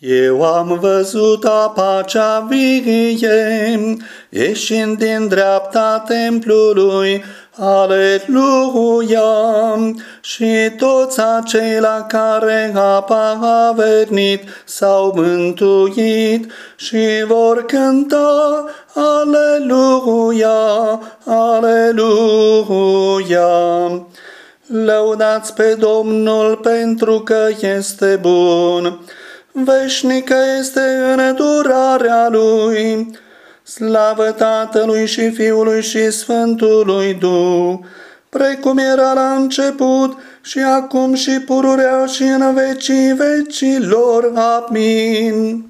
Eu am văzut apa cea vie, ieșind din dreapta templului, Aleluia! Și toți aceia care apa a venit s-au mântuit și vor cânta Aleluia! Aleluia! Lăudați pe Domnul pentru că este bun veșnică este îndurarea Lui. Slavă Tatălui și Fiului și Sfântului Duh, precum era la început și acum și pururea și în vecii vecilor. Amin.